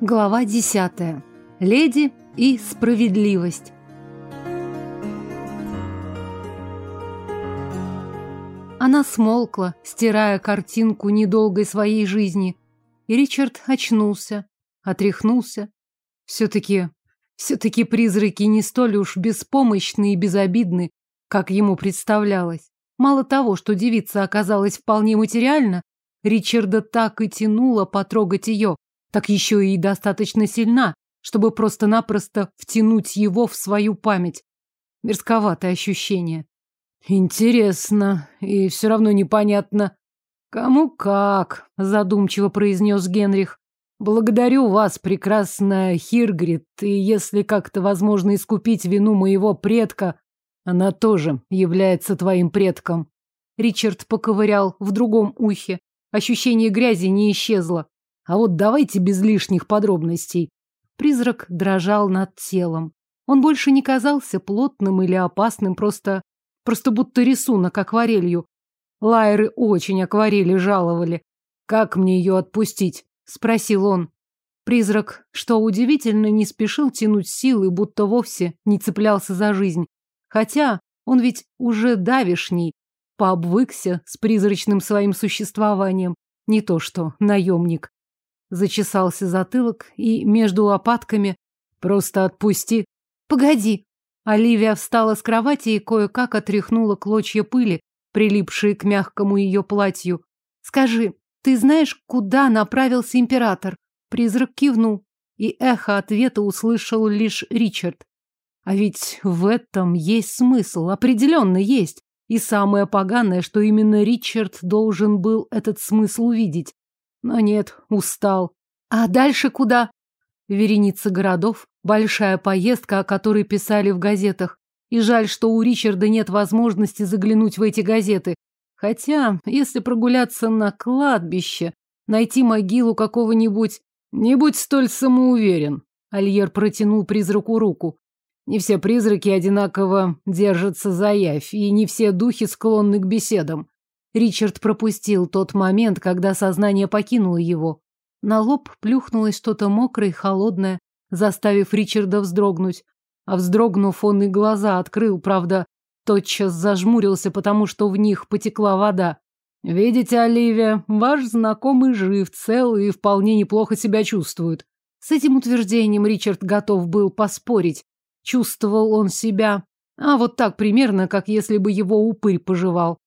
Глава десятая. Леди и справедливость. Она смолкла, стирая картинку недолгой своей жизни. И Ричард очнулся, отряхнулся. Все-таки, все-таки призраки не столь уж беспомощны и безобидны, как ему представлялось. Мало того, что девица оказалась вполне материальна, Ричарда так и тянуло потрогать ее, так еще и достаточно сильна, чтобы просто-напросто втянуть его в свою память. Мерзковатое ощущение. Интересно, и все равно непонятно. Кому как, задумчиво произнес Генрих. Благодарю вас, прекрасная Хиргрид, и если как-то возможно искупить вину моего предка, она тоже является твоим предком. Ричард поковырял в другом ухе. Ощущение грязи не исчезло. А вот давайте без лишних подробностей. Призрак дрожал над телом. Он больше не казался плотным или опасным, просто... просто будто рисунок акварелью. Лайеры очень акварели жаловали. «Как мне ее отпустить?» — спросил он. Призрак, что удивительно, не спешил тянуть силы, будто вовсе не цеплялся за жизнь. Хотя он ведь уже давишний, пообвыкся с призрачным своим существованием. Не то что наемник. Зачесался затылок и между лопатками просто отпусти. Погоди. Оливия встала с кровати и кое-как отряхнула клочья пыли, прилипшие к мягкому ее платью. Скажи, ты знаешь, куда направился император? Призрак кивнул, и эхо ответа услышал лишь Ричард. А ведь в этом есть смысл, определенно есть. И самое поганое, что именно Ричард должен был этот смысл увидеть. Но нет, устал. А дальше куда? Вереница городов, большая поездка, о которой писали в газетах. И жаль, что у Ричарда нет возможности заглянуть в эти газеты. Хотя, если прогуляться на кладбище, найти могилу какого-нибудь... Не будь столь самоуверен. Альер протянул призраку руку. Не все призраки одинаково держатся за явь, и не все духи склонны к беседам. Ричард пропустил тот момент, когда сознание покинуло его. На лоб плюхнулось что-то мокрое и холодное, заставив Ричарда вздрогнуть. А вздрогнув, он и глаза открыл, правда, тотчас зажмурился, потому что в них потекла вода. «Видите, Оливия, ваш знакомый жив, цел и вполне неплохо себя чувствует». С этим утверждением Ричард готов был поспорить. Чувствовал он себя, а вот так примерно, как если бы его упырь пожевал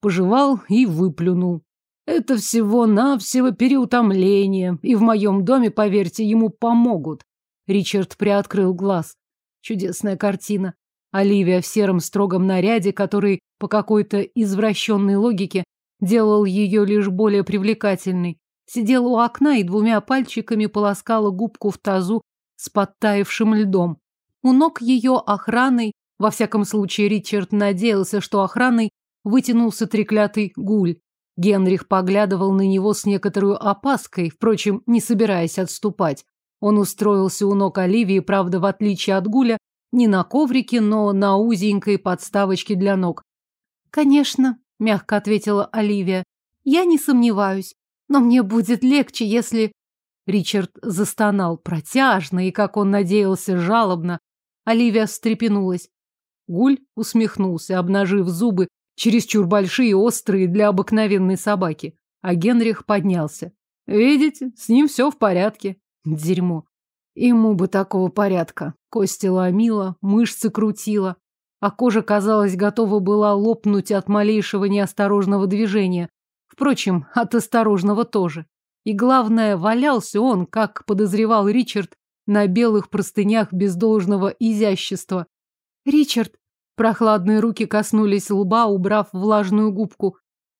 пожевал и выплюнул. Это всего-навсего переутомление, и в моем доме, поверьте, ему помогут. Ричард приоткрыл глаз. Чудесная картина. Оливия в сером строгом наряде, который по какой-то извращенной логике делал ее лишь более привлекательной, сидела у окна и двумя пальчиками полоскала губку в тазу с подтаявшим льдом. У ног ее охраной, во всяком случае Ричард надеялся, что охраной вытянулся треклятый гуль. Генрих поглядывал на него с некоторой опаской, впрочем, не собираясь отступать. Он устроился у ног Оливии, правда, в отличие от гуля, не на коврике, но на узенькой подставочке для ног. «Конечно», — мягко ответила Оливия, — «я не сомневаюсь, но мне будет легче, если...» Ричард застонал протяжно и, как он надеялся, жалобно. Оливия встрепенулась. Гуль усмехнулся, обнажив зубы чересчур большие и острые для обыкновенной собаки. А Генрих поднялся. Видите, с ним все в порядке. Дерьмо. Ему бы такого порядка. Кости ломила, мышцы крутила, а кожа, казалось, готова была лопнуть от малейшего неосторожного движения. Впрочем, от осторожного тоже. И главное, валялся он, как подозревал Ричард, на белых простынях без должного изящества. «Ричард!» Прохладные руки коснулись лба, убрав влажную губку.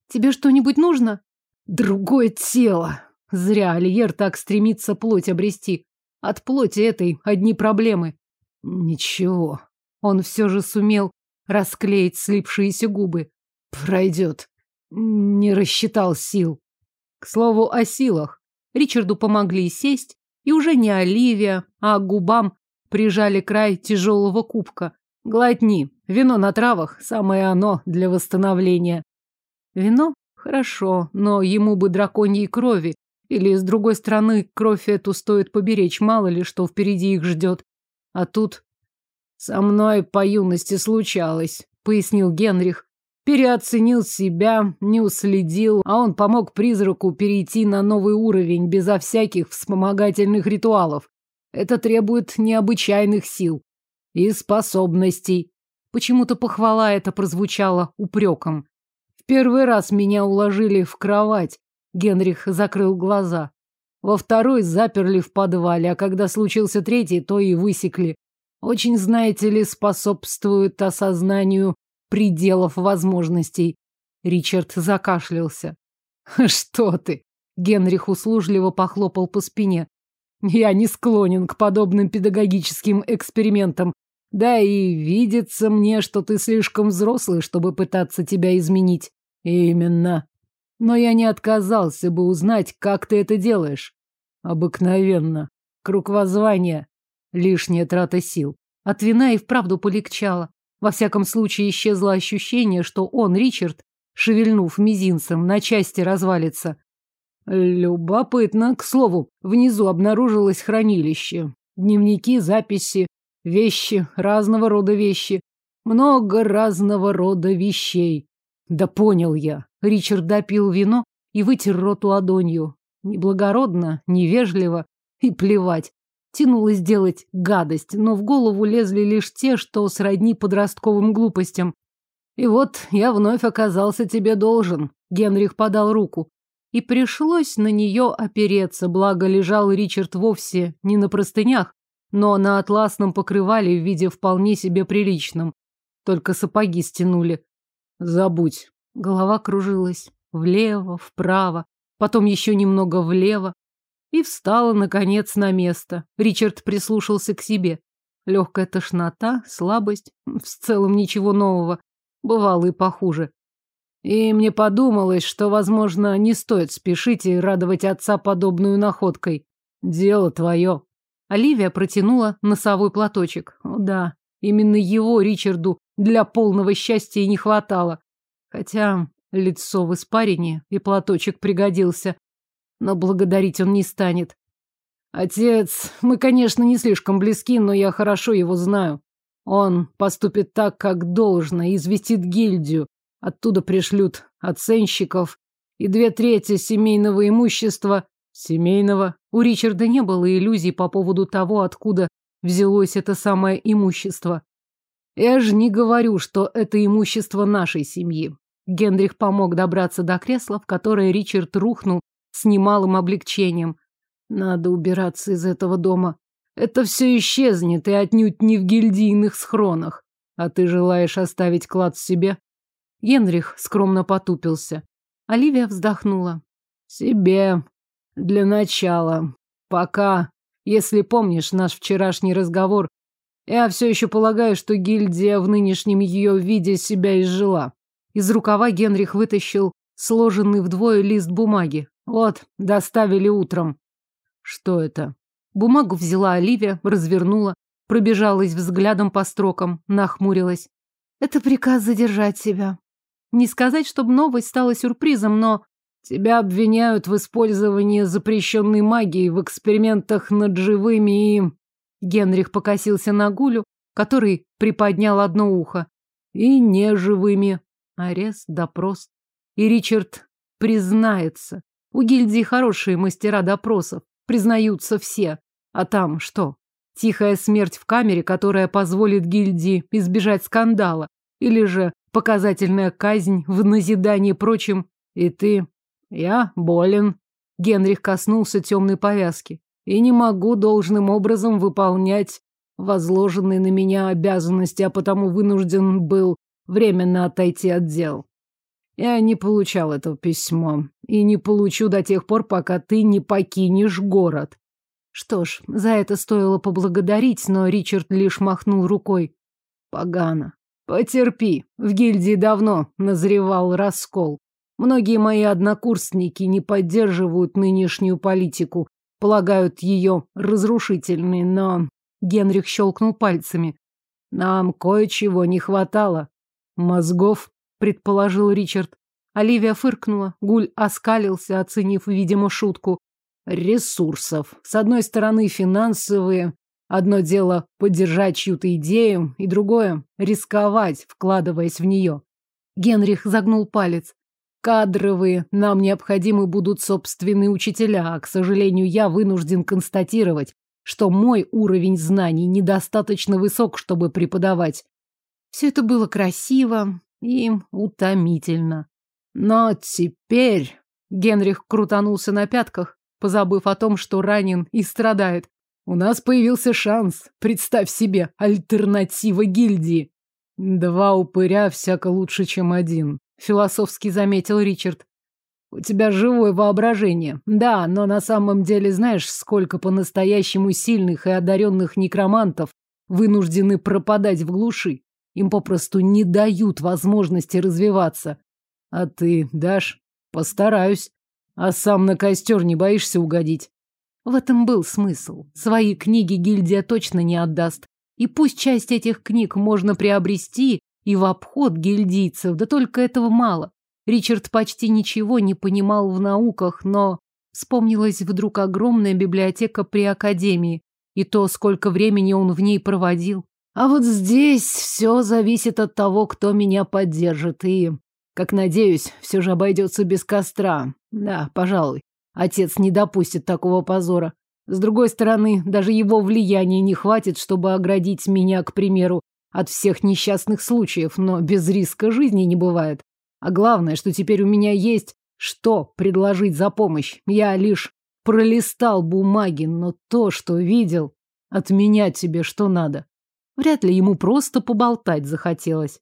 «Тебе что-нибудь нужно?» «Другое тело!» Зря Альер так стремится плоть обрести. От плоти этой одни проблемы. Ничего. Он все же сумел расклеить слипшиеся губы. Пройдет. Не рассчитал сил. К слову о силах. Ричарду помогли сесть, и уже не Оливия, а к губам прижали край тяжелого кубка. Глотни. Вино на травах – самое оно для восстановления. Вино? Хорошо, но ему бы драконьей крови. Или, с другой стороны, кровь эту стоит поберечь, мало ли что впереди их ждет. А тут... Со мной по юности случалось, пояснил Генрих. Переоценил себя, не уследил, а он помог призраку перейти на новый уровень безо всяких вспомогательных ритуалов. Это требует необычайных сил и способностей. Почему-то похвала это прозвучала упреком. В первый раз меня уложили в кровать. Генрих закрыл глаза. Во второй заперли в подвале, а когда случился третий, то и высекли. Очень, знаете ли, способствует осознанию пределов возможностей. Ричард закашлялся. Что ты? Генрих услужливо похлопал по спине. Я не склонен к подобным педагогическим экспериментам. Да и видится мне, что ты слишком взрослый, чтобы пытаться тебя изменить. Именно. Но я не отказался бы узнать, как ты это делаешь. Обыкновенно. Круг воззвания. Лишняя трата сил. От вина и вправду полегчало. Во всяком случае, исчезло ощущение, что он, Ричард, шевельнув мизинцем, на части развалится. Любопытно. К слову, внизу обнаружилось хранилище. Дневники, записи, вещи, разного рода вещи. Много разного рода вещей. Да понял я. Ричард допил вино и вытер рот ладонью. Неблагородно, невежливо и плевать. Тянулось сделать гадость, но в голову лезли лишь те, что сродни подростковым глупостям. И вот я вновь оказался тебе должен. Генрих подал руку. И пришлось на нее опереться, благо лежал Ричард вовсе не на простынях, но на атласном покрывале в виде вполне себе приличном. Только сапоги стянули. Забудь. Голова кружилась. Влево, вправо, потом еще немного влево. И встала, наконец, на место. Ричард прислушался к себе. Легкая тошнота, слабость. В целом ничего нового. Бывало и похуже. И мне подумалось, что, возможно, не стоит спешить и радовать отца подобную находкой. Дело твое. Оливия протянула носовой платочек. О, да, именно его Ричарду для полного счастья и не хватало. Хотя лицо в испарине, и платочек пригодился. Но благодарить он не станет. Отец, мы, конечно, не слишком близки, но я хорошо его знаю. Он поступит так, как должно, известит гильдию. Оттуда пришлют оценщиков. И две трети семейного имущества... Семейного? У Ричарда не было иллюзий по поводу того, откуда взялось это самое имущество. Я же не говорю, что это имущество нашей семьи. Генрих помог добраться до кресла, в которое Ричард рухнул с немалым облегчением. Надо убираться из этого дома. Это все исчезнет и отнюдь не в гильдийных схронах. А ты желаешь оставить клад себе? Генрих скромно потупился. Оливия вздохнула. Себе. Для начала. Пока. Если помнишь наш вчерашний разговор, я все еще полагаю, что гильдия в нынешнем ее виде себя изжила. Из рукава Генрих вытащил сложенный вдвое лист бумаги. Вот, доставили утром. Что это? Бумагу взяла Оливия, развернула, пробежалась взглядом по строкам, нахмурилась. Это приказ задержать себя. Не сказать, чтобы новость стала сюрпризом, но тебя обвиняют в использовании запрещенной магии в экспериментах над живыми и... Генрих покосился на Гулю, который приподнял одно ухо. И неживыми. Арест, допрос. И Ричард признается. У гильдии хорошие мастера допросов. Признаются все. А там что? Тихая смерть в камере, которая позволит гильдии избежать скандала. Или же показательная казнь в назидание прочим. И ты... Я болен. Генрих коснулся темной повязки и не могу должным образом выполнять возложенные на меня обязанности, а потому вынужден был временно отойти от дел. Я не получал этого письмо и не получу до тех пор, пока ты не покинешь город. Что ж, за это стоило поблагодарить, но Ричард лишь махнул рукой. Погано. Потерпи. В гильдии давно назревал раскол. Многие мои однокурсники не поддерживают нынешнюю политику, полагают ее разрушительной, но... Генрих щелкнул пальцами. Нам кое-чего не хватало. Мозгов, предположил Ричард. Оливия фыркнула, Гуль оскалился, оценив, видимо, шутку. ресурсов. С одной стороны, финансовые. Одно дело поддержать чью-то идею, и другое — рисковать, вкладываясь в нее. Генрих загнул палец. Кадровые, нам необходимы будут собственные учителя, а, к сожалению, я вынужден констатировать, что мой уровень знаний недостаточно высок, чтобы преподавать. Все это было красиво и утомительно. Но теперь... Генрих крутанулся на пятках, позабыв о том, что ранен и страдает. У нас появился шанс. Представь себе, альтернатива гильдии. Два упыря всяко лучше, чем один, философски заметил Ричард. У тебя живое воображение. Да, но на самом деле знаешь, сколько по-настоящему сильных и одаренных некромантов вынуждены пропадать в глуши. Им попросту не дают возможности развиваться. А ты дашь? Постараюсь. А сам на костер не боишься угодить? В этом был смысл. Свои книги гильдия точно не отдаст. И пусть часть этих книг можно приобрести и в обход гильдийцев, да только этого мало. Ричард почти ничего не понимал в науках, но вспомнилась вдруг огромная библиотека при академии и то, сколько времени он в ней проводил. А вот здесь все зависит от того, кто меня поддержит, и, как надеюсь, все же обойдется без костра. Да, пожалуй, отец не допустит такого позора. С другой стороны, даже его влияния не хватит, чтобы оградить меня, к примеру, от всех несчастных случаев, но без риска жизни не бывает. А главное, что теперь у меня есть что предложить за помощь. Я лишь пролистал бумаги, но то, что видел, от меня тебе что надо. Вряд ли ему просто поболтать захотелось.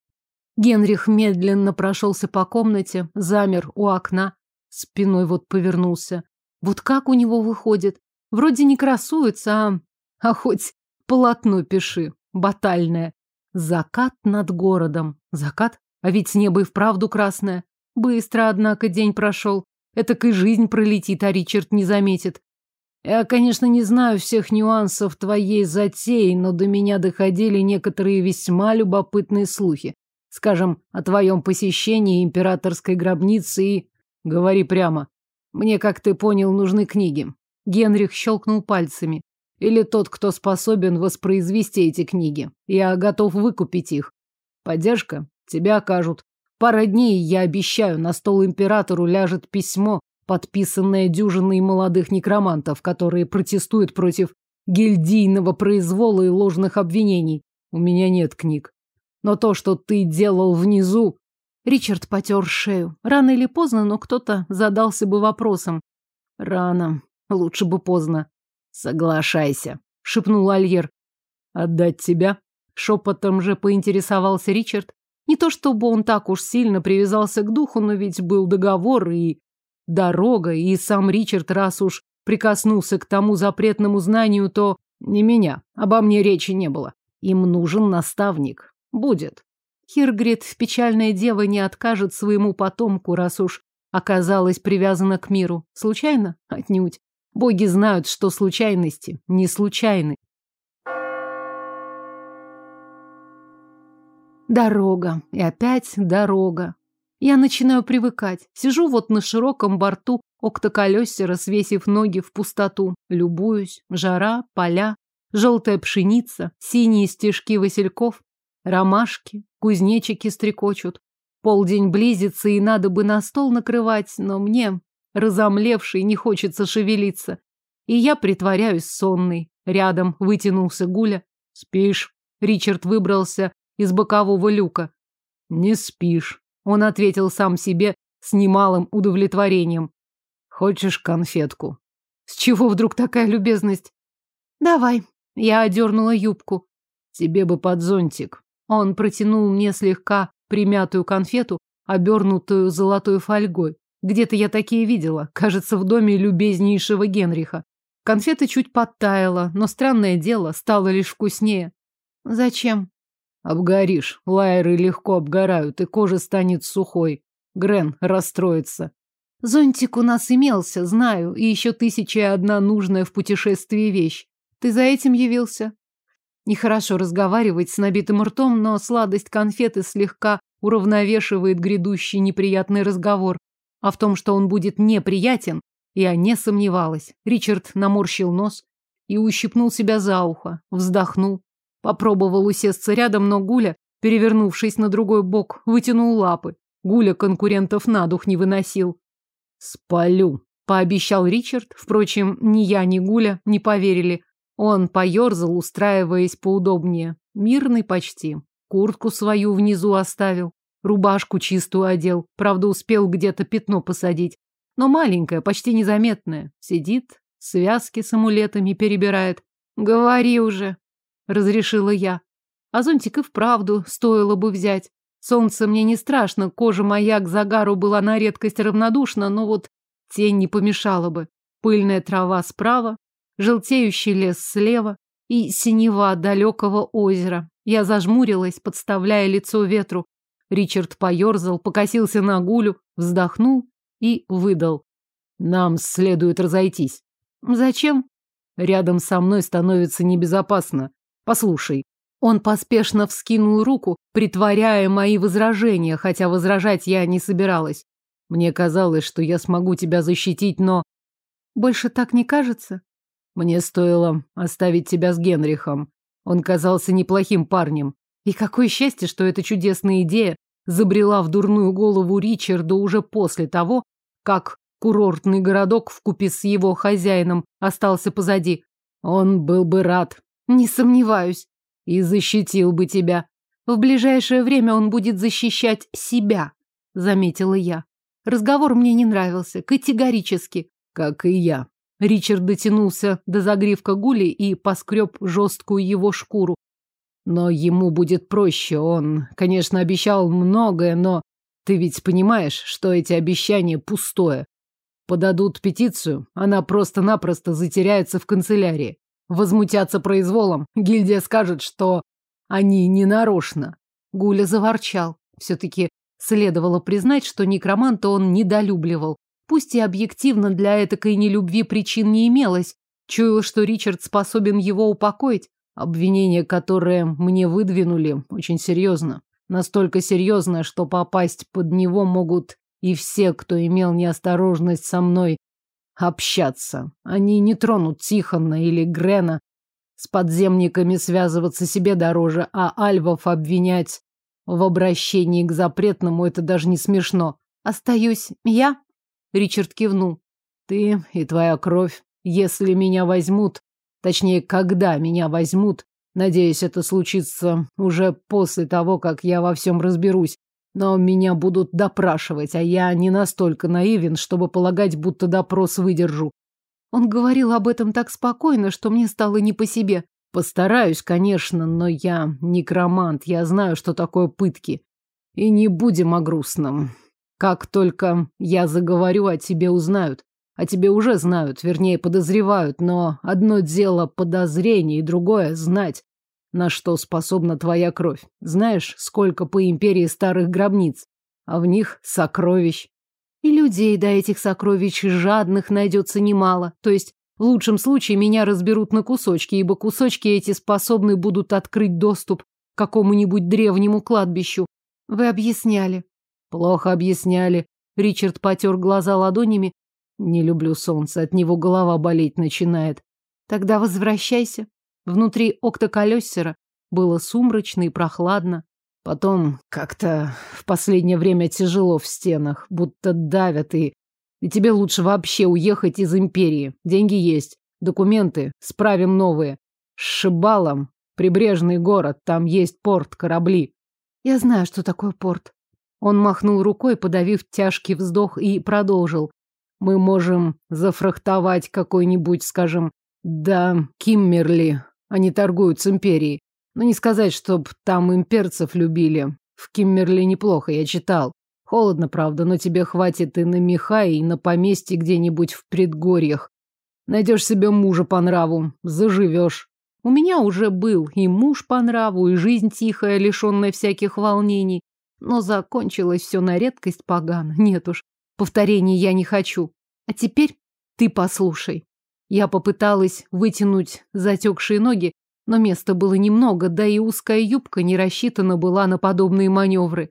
Генрих медленно прошелся по комнате, замер у окна, спиной вот повернулся. Вот как у него выходит? Вроде не красуется, а... А хоть полотно пиши, батальное. Закат над городом. Закат? А ведь небо и вправду красное. Быстро, однако, день прошел. Этак и жизнь пролетит, а Ричард не заметит. Я, конечно, не знаю всех нюансов твоей затеи, но до меня доходили некоторые весьма любопытные слухи. Скажем, о твоем посещении императорской гробницы и... Говори прямо. Мне, как ты понял, нужны книги. Генрих щелкнул пальцами. Или тот, кто способен воспроизвести эти книги. Я готов выкупить их. Поддержка? Тебя окажут. Пара дней, я обещаю, на стол императору ляжет письмо, подписанное дюжиной молодых некромантов, которые протестуют против гильдийного произвола и ложных обвинений. У меня нет книг. Но то, что ты делал внизу... Ричард потер шею. Рано или поздно, но кто-то задался бы вопросом. Рано. Лучше бы поздно. Соглашайся, шепнул Альер. Отдать тебя? Шепотом же поинтересовался Ричард. Не то чтобы он так уж сильно привязался к духу, но ведь был договор и дорога, и сам Ричард, раз уж прикоснулся к тому запретному знанию, то не меня, обо мне речи не было. Им нужен наставник. Будет. Хиргрид, печальная дева, не откажет своему потомку, раз уж оказалась привязана к миру. Случайно? Отнюдь. Боги знают, что случайности не случайны. Дорога. И опять дорога. Я начинаю привыкать. Сижу вот на широком борту октоколесера, свесив ноги в пустоту. Любуюсь. Жара, поля, желтая пшеница, синие стежки васильков, ромашки, кузнечики стрекочут. Полдень близится, и надо бы на стол накрывать, но мне, разомлевший, не хочется шевелиться. И я притворяюсь сонной. Рядом вытянулся Гуля. «Спишь?» Ричард выбрался из бокового люка. «Не спишь», — он ответил сам себе с немалым удовлетворением. «Хочешь конфетку?» «С чего вдруг такая любезность?» «Давай». Я одернула юбку. «Тебе бы под зонтик». Он протянул мне слегка примятую конфету, обернутую золотой фольгой. Где-то я такие видела, кажется, в доме любезнейшего Генриха. Конфета чуть подтаяла, но странное дело, стало лишь вкуснее. Зачем? Обгоришь. Лайеры легко обгорают, и кожа станет сухой. Грен расстроится. Зонтик у нас имелся, знаю, и еще тысяча и одна нужная в путешествии вещь. Ты за этим явился? Нехорошо разговаривать с набитым ртом, но сладость конфеты слегка уравновешивает грядущий неприятный разговор. А в том, что он будет неприятен, Я не сомневалась. Ричард наморщил нос и ущипнул себя за ухо, вздохнул. Попробовал усесться рядом, но Гуля, перевернувшись на другой бок, вытянул лапы. Гуля конкурентов на дух не выносил. «Спалю», — пообещал Ричард. Впрочем, ни я, ни Гуля не поверили. Он поерзал, устраиваясь поудобнее. Мирный почти. Куртку свою внизу оставил. Рубашку чистую одел. Правда, успел где-то пятно посадить. Но маленькое, почти незаметное. Сидит, связки с амулетами перебирает. «Говори уже», — разрешила я. А зонтик и вправду стоило бы взять. Солнце мне не страшно, кожа моя к загару была на редкость равнодушна, но вот тень не помешала бы. Пыльная трава справа, желтеющий лес слева и синева далекого озера. Я зажмурилась, подставляя лицо ветру. Ричард поерзал, покосился на гулю, вздохнул и выдал. Нам следует разойтись. Зачем? Рядом со мной становится небезопасно. Послушай. Он поспешно вскинул руку, притворяя мои возражения, хотя возражать я не собиралась. Мне казалось, что я смогу тебя защитить, но... Больше так не кажется? Мне стоило оставить тебя с Генрихом. Он казался неплохим парнем. И какое счастье, что эта чудесная идея забрела в дурную голову Ричарда уже после того, как курортный городок вкупе с его хозяином остался позади. Он был бы рад. Не сомневаюсь. И защитил бы тебя. В ближайшее время он будет защищать себя, заметила я. Разговор мне не нравился, категорически. Как и я. Ричард дотянулся до загривка Гули и поскреб жесткую его шкуру. Но ему будет проще. Он, конечно, обещал многое, но ты ведь понимаешь, что эти обещания пустое. Подадут петицию, она просто-напросто затеряется в канцелярии. Возмутятся произволом, гильдия скажет, что они не нарочно. Гуля заворчал. Все-таки следовало признать, что некроманта он недолюбливал. Пусть и объективно для этакой нелюбви причин не имелось. Чуял, что Ричард способен его упокоить. Обвинение, которое мне выдвинули, очень серьезно. Настолько серьезно, что попасть под него могут и все, кто имел неосторожность со мной общаться. Они не тронут Тихона или Грена. С подземниками связываться себе дороже, а альвов обвинять в обращении к запретному это даже не смешно. Остаюсь я? Ричард кивнул. Ты и твоя кровь. Если меня возьмут, точнее, когда меня возьмут, надеюсь, это случится уже после того, как я во всем разберусь, но меня будут допрашивать, а я не настолько наивен, чтобы полагать, будто допрос выдержу. Он говорил об этом так спокойно, что мне стало не по себе. Постараюсь, конечно, но я некромант, я знаю, что такое пытки. И не будем о грустном. Как только я заговорю, о тебе узнают. А тебе уже знают, вернее, подозревают, но одно дело подозрение, и другое — знать, на что способна твоя кровь. Знаешь, сколько по империи старых гробниц, а в них сокровищ. И людей до этих сокровищ жадных найдется немало. То есть, в лучшем случае, меня разберут на кусочки, ибо кусочки эти способны будут открыть доступ к какому-нибудь древнему кладбищу. Вы объясняли. Плохо объясняли. Ричард потер глаза ладонями. Не люблю солнце, от него голова болеть начинает. Тогда возвращайся. Внутри октоколесера было сумрачно и прохладно. Потом как-то в последнее время тяжело в стенах, будто давят и... И тебе лучше вообще уехать из империи. Деньги есть, документы, справим новые. С Шибалом, прибрежный город, там есть порт, корабли. Я знаю, что такое порт. Он махнул рукой, подавив тяжкий вздох, и продолжил. Мы можем зафрахтовать какой-нибудь, скажем, да, Киммерли. Они торгуют с империей. Но не сказать, чтоб там имперцев любили. В Киммерли неплохо, я читал. Холодно, правда, но тебе хватит и на меха, и на поместье где-нибудь в предгорьях. Найдешь себе мужа по нраву, заживешь. У меня уже был и муж по нраву, и жизнь тихая, лишенная всяких волнений. Но закончилось все на редкость погано. Нет уж, повторений я не хочу. А теперь ты послушай. Я попыталась вытянуть затекшие ноги, но места было немного, да и узкая юбка не рассчитана была на подобные маневры.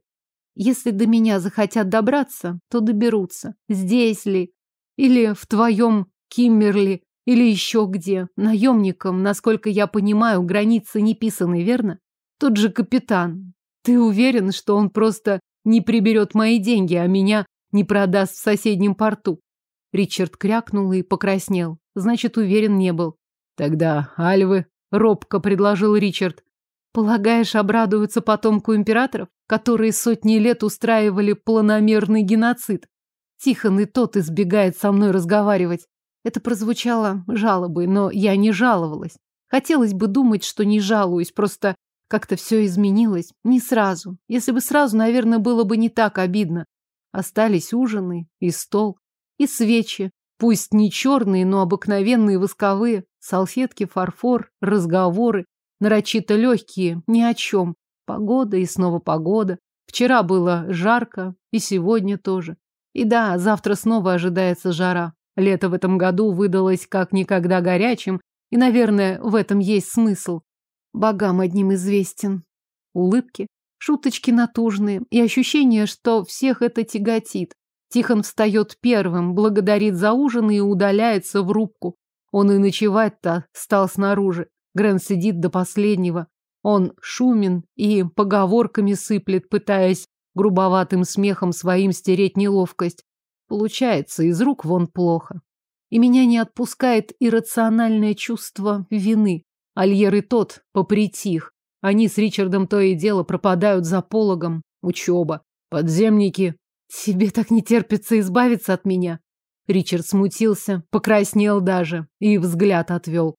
Если до меня захотят добраться, то доберутся. Здесь ли? Или в твоем Киммерли, или еще где. Наемником, насколько я понимаю, границы не писаны, верно? Тот же капитан. Ты уверен, что он просто не приберет мои деньги, а меня не продаст в соседнем порту? Ричард крякнул и покраснел. Значит, уверен не был. Тогда Альвы, робко предложил Ричард. Полагаешь, обрадуются потомку императоров, которые сотни лет устраивали планомерный геноцид? Тихон и тот избегает со мной разговаривать. Это прозвучало жалобой, но я не жаловалась. Хотелось бы думать, что не жалуюсь, просто как-то все изменилось. Не сразу. Если бы сразу, наверное, было бы не так обидно. Остались ужины и стол, и свечи. Пусть не черные, но обыкновенные восковые. Салфетки, фарфор, разговоры нарочито легкие, ни о чем. Погода и снова погода. Вчера было жарко, и сегодня тоже. И да, завтра снова ожидается жара. Лето в этом году выдалось как никогда горячим, и, наверное, в этом есть смысл. Богам одним известен. Улыбки, шуточки натужные и ощущение, что всех это тяготит. Тихон встает первым, благодарит за ужин и удаляется в рубку. Он и ночевать-то стал снаружи. Грен сидит до последнего. Он шумен и поговорками сыплет, пытаясь грубоватым смехом своим стереть неловкость. Получается, из рук вон плохо. И меня не отпускает иррациональное чувство вины. Альер и тот попритих. Они с Ричардом то и дело пропадают за пологом. Учеба. Подземники. Тебе так не терпится избавиться от меня. Ричард смутился, покраснел даже и взгляд отвел.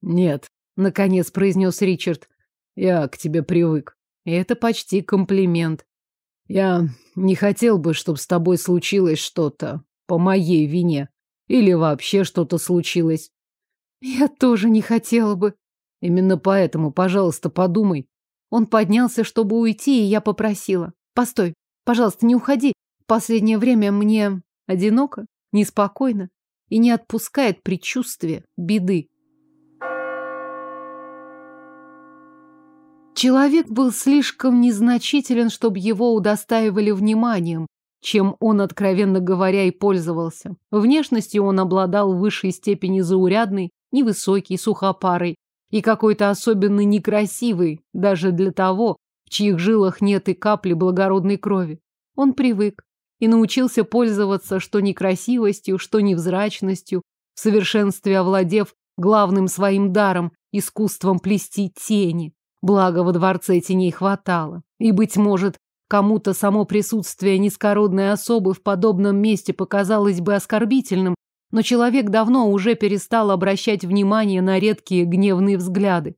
Нет, наконец произнес Ричард. Я к тебе привык. И это почти комплимент. Я не хотел бы, чтобы с тобой случилось что-то по моей вине. Или вообще что-то случилось. Я тоже не хотела бы. Именно поэтому, пожалуйста, подумай. Он поднялся, чтобы уйти, и я попросила. Постой, пожалуйста, не уходи. Последнее время мне одиноко, неспокойно и не отпускает предчувствие беды. Человек был слишком незначителен, чтобы его удостаивали вниманием, чем он, откровенно говоря, и пользовался. Внешностью он обладал в высшей степени заурядной, невысокий, сухопарой и какой-то особенно некрасивый, даже для того, в чьих жилах нет и капли благородной крови. Он привык и научился пользоваться что некрасивостью, что невзрачностью, в совершенстве овладев главным своим даром, искусством плести тени. Благо во дворце теней хватало. И, быть может, кому-то само присутствие низкородной особы в подобном месте показалось бы оскорбительным, но человек давно уже перестал обращать внимание на редкие гневные взгляды.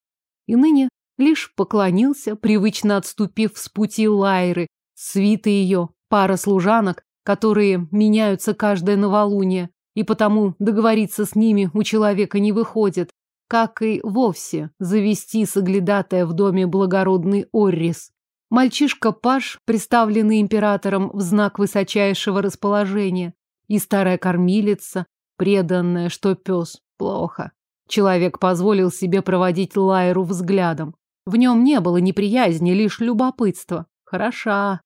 И ныне лишь поклонился, привычно отступив с пути Лайры, свиты ее, пара служанок, которые меняются каждое новолуние, и потому договориться с ними у человека не выходит как и вовсе завести соглядатая в доме благородный Оррис. Мальчишка-паш, представленный императором в знак высочайшего расположения, и старая кормилица, преданная, что пес, плохо. Человек позволил себе проводить Лайру взглядом. В нем не было неприязни, лишь любопытство. Хороша.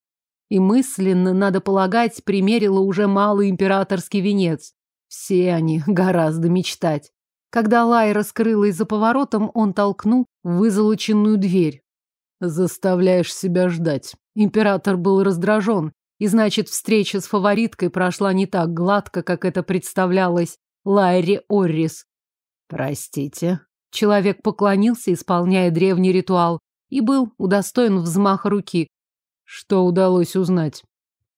И мысленно, надо полагать, примерила уже малый императорский венец. Все они гораздо мечтать. Когда Лайра скрылась за поворотом, он толкнул вызолоченную дверь. «Заставляешь себя ждать». Император был раздражен, и значит, встреча с фавориткой прошла не так гладко, как это представлялось Лайре Оррис. «Простите». Человек поклонился, исполняя древний ритуал, и был удостоен взмаха руки. Что удалось узнать?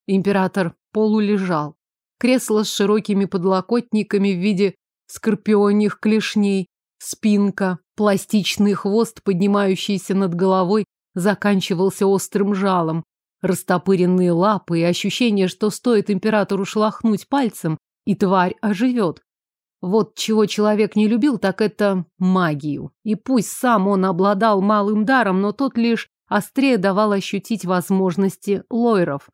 Император полулежал. Кресло с широкими подлокотниками в виде скорпионих клешней, спинка, пластичный хвост, поднимающийся над головой, заканчивался острым жалом, растопыренные лапы и ощущение, что стоит императору шлахнуть пальцем, и тварь оживет. Вот чего человек не любил, так это магию. И пусть сам он обладал малым даром, но тот лишь острее давал ощутить возможности лойров.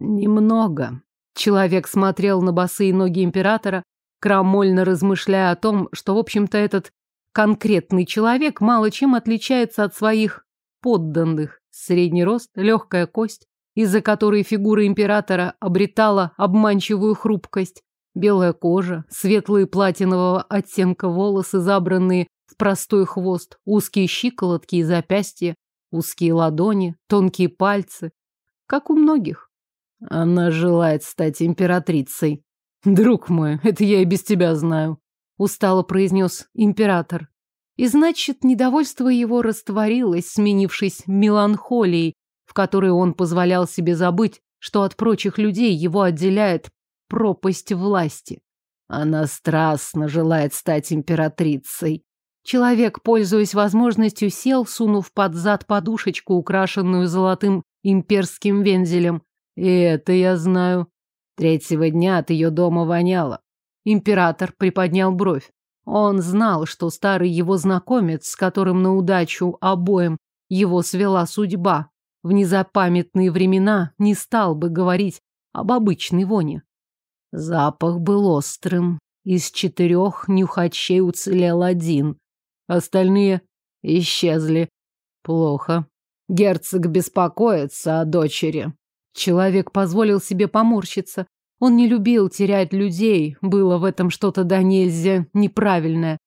Немного. Человек смотрел на босые ноги императора, крамольно размышляя о том, что, в общем-то, этот конкретный человек мало чем отличается от своих подданных. Средний рост, легкая кость, из-за которой фигура императора обретала обманчивую хрупкость, Белая кожа, светлые платинового оттенка волосы, забранные в простой хвост, узкие щиколотки и запястья, узкие ладони, тонкие пальцы. Как у многих. Она желает стать императрицей. Друг мой, это я и без тебя знаю, устало произнес император. И значит, недовольство его растворилось, сменившись меланхолией, в которой он позволял себе забыть, что от прочих людей его отделяет пропасть власти. Она страстно желает стать императрицей. Человек, пользуясь возможностью, сел, сунув под зад подушечку, украшенную золотым имперским вензелем. И это я знаю. Третьего дня от ее дома воняло. Император приподнял бровь. Он знал, что старый его знакомец, с которым на удачу обоим его свела судьба, в незапамятные времена не стал бы говорить об обычной воне. Запах был острым. Из четырех нюхачей уцелел один. Остальные исчезли. Плохо. Герцог беспокоится о дочери. Человек позволил себе поморщиться. Он не любил терять людей. Было в этом что-то до нельзя неправильное.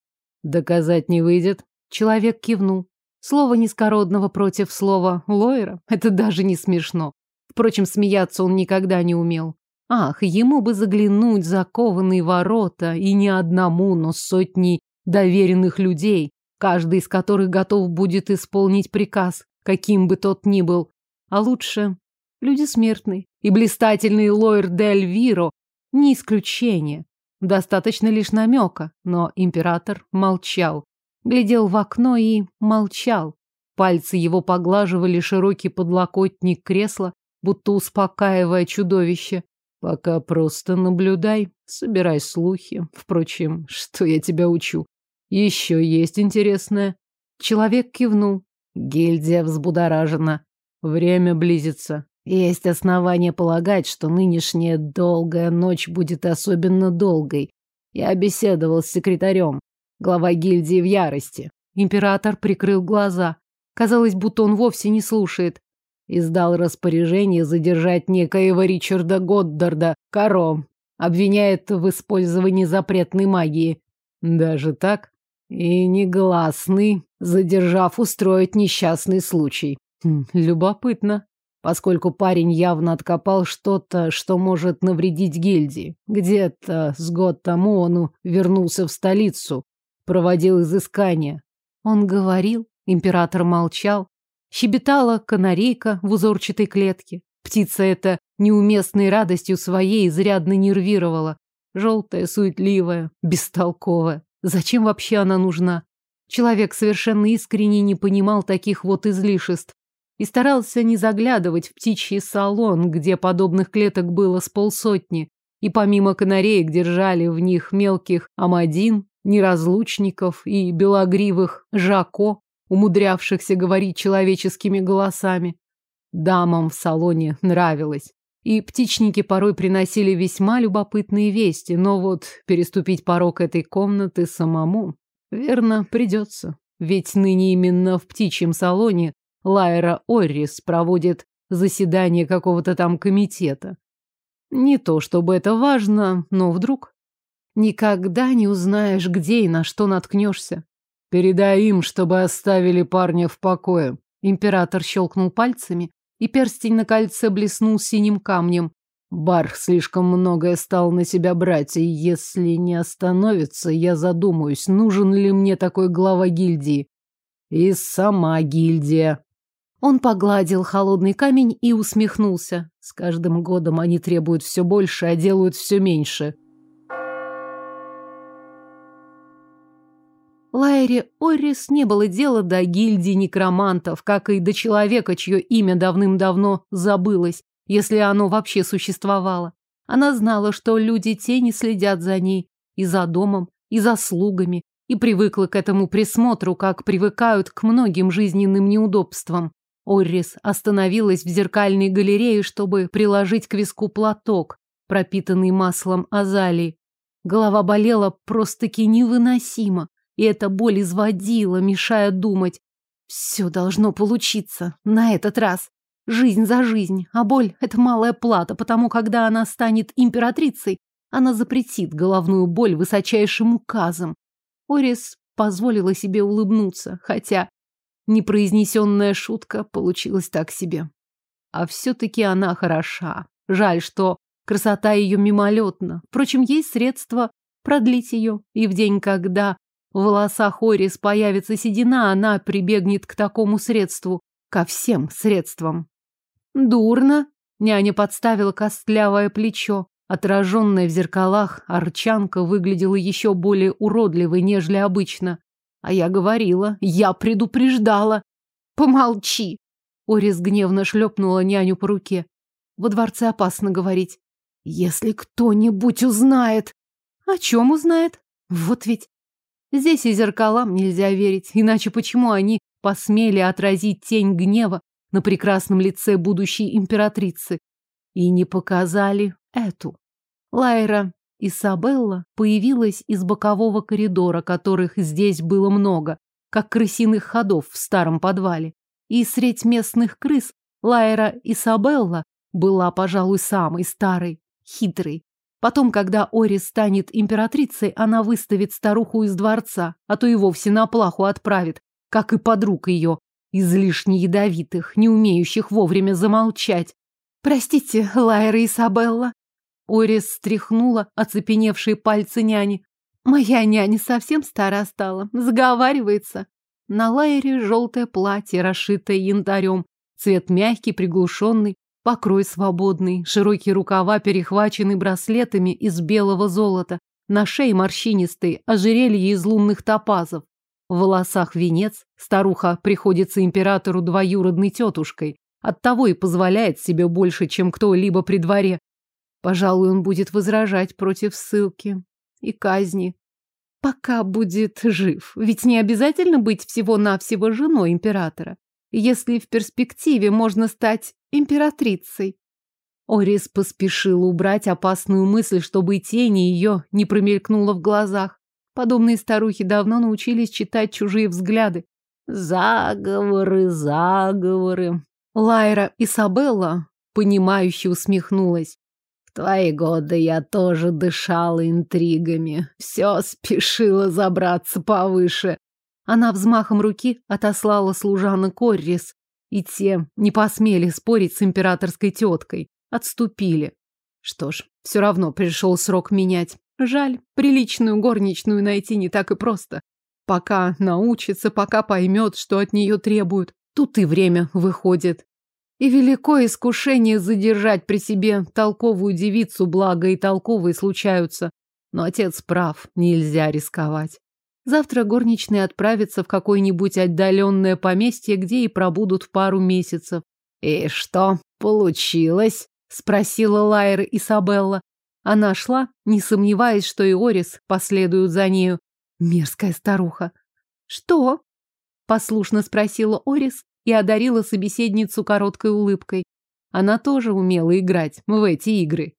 Доказать не выйдет. Человек кивнул. Слово низкородного против слова Лойера – это даже не смешно. Впрочем, смеяться он никогда не умел. Ах, ему бы заглянуть за кованые ворота, и не одному, но сотни доверенных людей, каждый из которых готов будет исполнить приказ, каким бы тот ни был. А лучше люди смертные. И блистательный Лойер Дель Виро не исключение. Достаточно лишь намека, но император молчал. Глядел в окно и молчал. Пальцы его поглаживали широкий подлокотник кресла, будто успокаивая чудовище. Пока просто наблюдай, собирай слухи. Впрочем, что я тебя учу? Еще есть интересное. Человек кивнул. Гильдия взбудоражена. Время близится. Есть основания полагать, что нынешняя долгая ночь будет особенно долгой. Я беседовал с секретарем. Глава гильдии в ярости. Император прикрыл глаза. Казалось, будто он вовсе не слушает издал распоряжение задержать некоего Ричарда Годдарда, Каро, обвиняет в использовании запретной магии. Даже так? И негласный, задержав, устроить несчастный случай. Хм, любопытно, поскольку парень явно откопал что-то, что может навредить гильдии. Где-то с год тому он вернулся в столицу, проводил изыскания. Он говорил, император молчал, Щебетала канарейка в узорчатой клетке. Птица эта неуместной радостью своей изрядно нервировала. Желтая, суетливая, бестолковая. Зачем вообще она нужна? Человек совершенно искренне не понимал таких вот излишеств и старался не заглядывать в птичий салон, где подобных клеток было с полсотни, и помимо канареек держали в них мелких амадин, неразлучников и белогривых жако, умудрявшихся говорить человеческими голосами. Дамам в салоне нравилось. И птичники порой приносили весьма любопытные вести, но вот переступить порог этой комнаты самому, верно, придется. Ведь ныне именно в птичьем салоне Лайра Оррис проводит заседание какого-то там комитета. Не то чтобы это важно, но вдруг никогда не узнаешь, где и на что наткнешься. Передай им, чтобы оставили парня в покое. Император щелкнул пальцами, и перстень на кольце блеснул синим камнем. Бар слишком многое стал на себя брать, и если не остановится, я задумаюсь, нужен ли мне такой глава гильдии. И сама гильдия. Он погладил холодный камень и усмехнулся. С каждым годом они требуют все больше, а делают все меньше. Лайре Оррис не было дела до гильдии некромантов, как и до человека, чье имя давным-давно забылось, если оно вообще существовало. Она знала, что люди тени следят за ней, и за домом, и за слугами, и привыкла к этому присмотру, как привыкают к многим жизненным неудобствам. Оррис остановилась в зеркальной галерее, чтобы приложить к виску платок, пропитанный маслом азалии. Голова болела просто-таки невыносимо и эта боль изводила, мешая думать. Все должно получиться на этот раз. Жизнь за жизнь, а боль — это малая плата, потому когда она станет императрицей, Она запретит головную боль высочайшим указом. Орис позволила себе улыбнуться, хотя непроизнесенная шутка получилась так себе. А все-таки она хороша. Жаль, что красота ее мимолетна. Впрочем, есть средства продлить ее, и в день, когда в волосах Орис появится седина, она прибегнет к такому средству, ко всем средствам. Дурно. Няня подставила костлявое плечо. Отраженная в зеркалах, арчанка выглядела еще более уродливой, нежели обычно. А я говорила, я предупреждала. Помолчи. Орис гневно шлепнула няню по руке. Во дворце опасно говорить. Если кто-нибудь узнает. О чем узнает? Вот ведь. Здесь и зеркалам нельзя верить, иначе почему они посмели отразить тень гнева на прекрасном лице будущей императрицы и не показали эту? Лайра Isabella появилась из бокового коридора, которых здесь было много, как крысиных ходов в старом подвале. И средь местных крыс Лайра Isabella была, пожалуй, самой старой, хитрой. Потом, когда Орис станет императрицей, она выставит старуху из дворца, а то и вовсе на плаху отправит, как и подруг ее, излишне ядовитых, не умеющих вовремя замолчать. «Простите, Лайра Isabella. Орис стряхнула оцепеневшие пальцы няни. «Моя няня совсем стара стала, заговаривается». На Лайре желтое платье, расшитое янтарем, цвет мягкий, приглушенный, Покрой свободный, широкие рукава перехвачены браслетами из белого золота, на шее морщинистый, ожерелье из лунных топазов. В волосах венец, старуха приходится императору двоюродной тетушкой, оттого и позволяет себе больше, чем кто-либо при дворе. Пожалуй, он будет возражать против ссылки и казни. Пока будет жив, ведь не обязательно быть всего-навсего женой императора если в перспективе можно стать императрицей. Орис поспешил убрать опасную мысль, чтобы тени ее не промелькнуло в глазах. Подобные старухи давно научились читать чужие взгляды. Заговоры, заговоры. Лайра Исабелла, понимающе усмехнулась. Твои годы я тоже дышала интригами. Все спешила забраться повыше. Она взмахом руки отослала служанок Оррис, и те не посмели спорить с императорской теткой. Отступили. Что ж, все равно пришел срок менять. Жаль, приличную горничную найти не так и просто. Пока научится, пока поймет, что от нее требуют. Тут и время выходит. И великое искушение задержать при себе толковую девицу, благо и толковые случаются. Но отец прав, нельзя рисковать. Завтра горничные отправятся в какое-нибудь отдаленное поместье, где и пробудут пару месяцев. «И что получилось?» — спросила Лайра Исабелла. Она шла, не сомневаясь, что и Орис последуют за нею. Мерзкая старуха. «Что?» — послушно спросила Орис и одарила собеседницу короткой улыбкой. Она тоже умела играть в эти игры.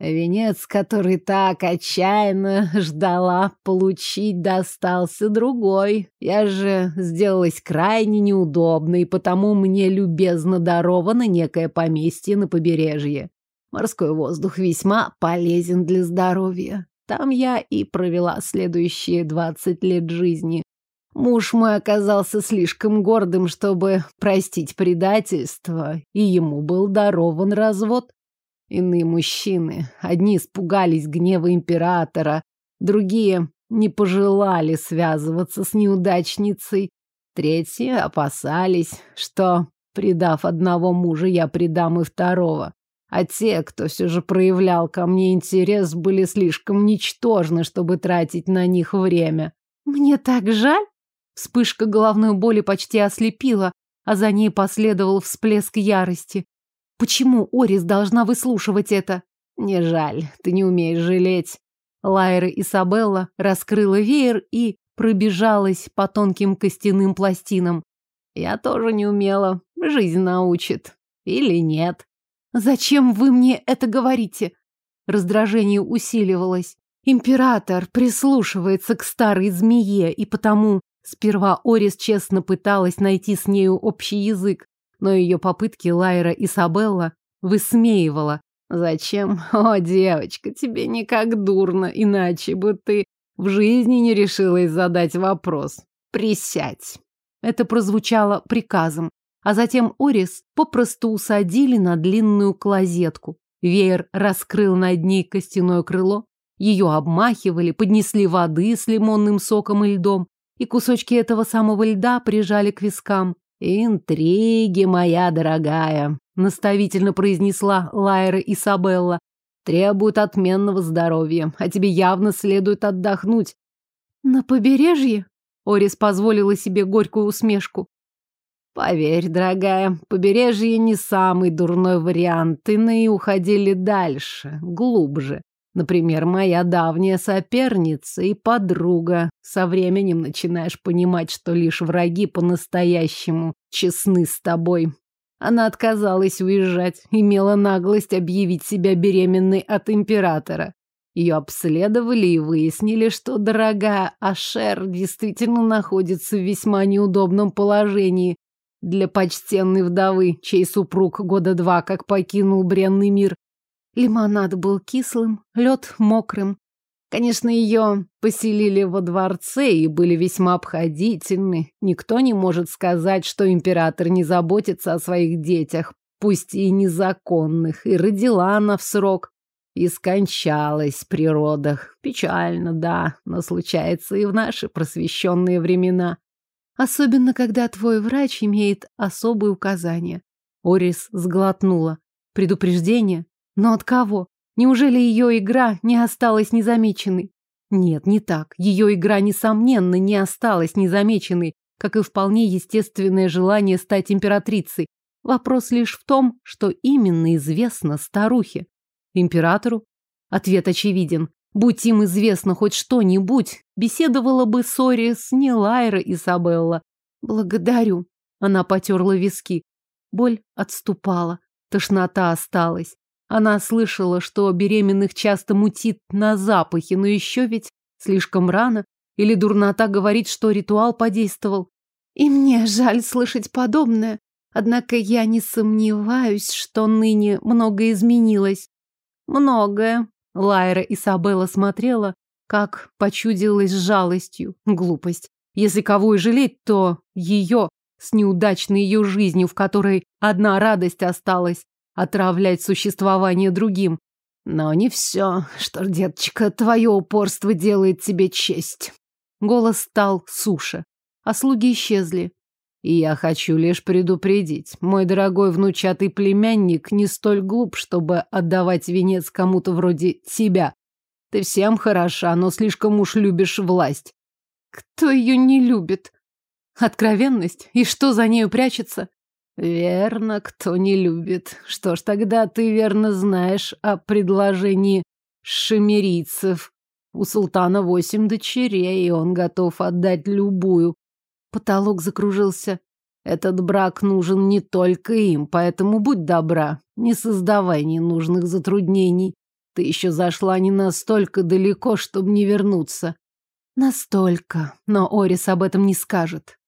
Венец, который так отчаянно ждала получить, достался другой. Я же сделалась крайне неудобной, и потому мне любезно даровано некое поместье на побережье. Морской воздух весьма полезен для здоровья. Там я и провела следующие двадцать лет жизни. Муж мой оказался слишком гордым, чтобы простить предательство, и ему был дарован развод. Иные мужчины, одни испугались гнева императора, другие не пожелали связываться с неудачницей, третьи опасались, что, предав одного мужа, я предам и второго. А те, кто все же проявлял ко мне интерес, были слишком ничтожны, чтобы тратить на них время. Мне так жаль. Вспышка головной боли почти ослепила, а за ней последовал всплеск ярости. Почему Орис должна выслушивать это? Не жаль, ты не умеешь жалеть. Лайра Исабелла раскрыла веер и пробежалась по тонким костяным пластинам. Я тоже не умела. Жизнь научит. Или нет. Зачем вы мне это говорите? Раздражение усиливалось. Император прислушивается к старой змее, и потому сперва Орис честно пыталась найти с нею общий язык но ее попытки Лайра Исабелла высмеивала. Зачем? О, девочка, тебе никак дурно, иначе бы ты в жизни не решилась задать вопрос. Присядь. Это прозвучало приказом, а затем Орис попросту усадили на длинную клозетку. Веер раскрыл над ней костяное крыло, ее обмахивали, поднесли воды с лимонным соком и льдом, и кусочки этого самого льда прижали к вискам. «Интриги, моя дорогая», — наставительно произнесла Лайра Исабелла, «требуют отменного здоровья, а тебе явно следует отдохнуть». «На побережье?» — Орис позволила себе горькую усмешку. «Поверь, дорогая, побережье не самый дурной вариант, иные уходили дальше, глубже. Например, моя давняя соперница и подруга. Со временем начинаешь понимать, что лишь враги по-настоящему честны с тобой. Она отказалась уезжать, имела наглость объявить себя беременной от императора. Ее обследовали и выяснили, что дорогая Ашер действительно находится в весьма неудобном положении для почтенной вдовы, чей супруг года два как покинул бренный мир. Лимонад был кислым, лед мокрым. Конечно, ее поселили во дворце и были весьма обходительны. Никто не может сказать, что император не заботится о своих детях, пусть и незаконных, и родила она в срок. И скончалась при родах. Печально, да, но случается и в наши просвещенные времена. Особенно, когда твой врач имеет особые указания. Орис сглотнула. Предупреждение? Но от кого? Неужели ее игра не осталась незамеченной? Нет, не так. Ее игра, несомненно, не осталась незамеченной, как и вполне естественное желание стать императрицей. Вопрос лишь в том, что именно известно старухе. Императору? Ответ очевиден. Будь им известно хоть что-нибудь, беседовала бы с Орис не лайра Изабелла. Благодарю. Она потерла виски. Боль отступала. Тошнота осталась. Она слышала, что беременных часто мутит на запахе, но еще ведь слишком рано. Или дурнота говорит, что ритуал подействовал. И мне жаль слышать подобное. Однако я не сомневаюсь, что ныне многое изменилось. Многое. Лайра Исабелла смотрела, как почудилась жалостью. Глупость. Если кого и жалеть, то ее с неудачной ее жизнью, в которой одна радость осталась отравлять существование другим. Но не все, что, деточка, твое упорство делает тебе честь. Голос стал суше, а слуги исчезли. И я хочу лишь предупредить, мой дорогой внучатый племянник не столь глуп, чтобы отдавать венец кому-то вроде тебя. Ты всем хороша, но слишком уж любишь власть. Кто ее не любит? Откровенность? И что за нею прячется? Верно, кто не любит. Что ж, тогда ты верно знаешь о предложении шемерийцев. У султана восемь дочерей, и он готов отдать любую. Потолок закружился. Этот брак нужен не только им, поэтому будь добра, не создавай ненужных затруднений. Ты еще зашла не настолько далеко, чтобы не вернуться. Настолько, но Орис об этом не скажет.